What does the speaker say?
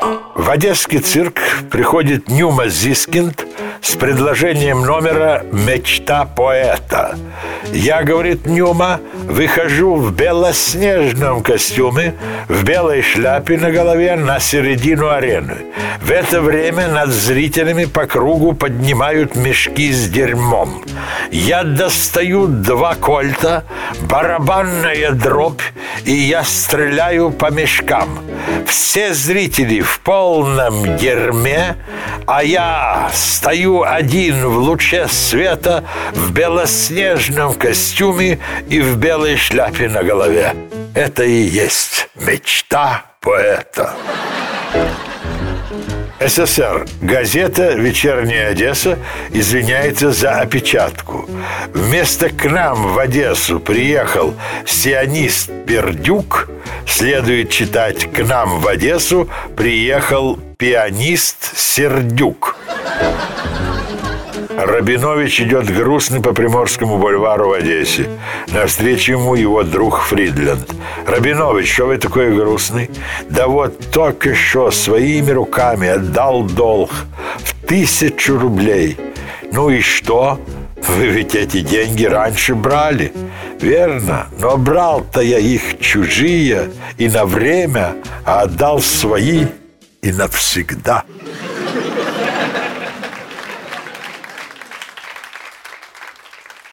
В Одесский цирк приходит Нюма Зискинд с предложением номера «Мечта поэта». Я, говорит Нюма, выхожу в белоснежном костюме, в белой шляпе на голове на середину арены. В это время над зрителями по кругу поднимают мешки с дерьмом. Я достаю два кольта, барабанная дробь, и я стреляю по мешкам. Все зрители в полном дерьме, а я стою один в луче света в белоснежном костюме и в белой шляпе на голове. Это и есть мечта поэта. СССР. Газета «Вечерняя Одесса» извиняется за опечатку. Вместо «к нам в Одессу» приехал сионист Пердюк, следует читать «к нам в Одессу» приехал пианист Сердюк. Рабинович идет грустный по Приморскому бульвару в Одессе. Навстречу ему его друг Фридленд. «Рабинович, что вы такой грустный?» «Да вот только что своими руками отдал долг в тысячу рублей». «Ну и что?» Вы ведь эти деньги раньше брали. Верно, но брал-то я их чужие и на время, а отдал свои и навсегда.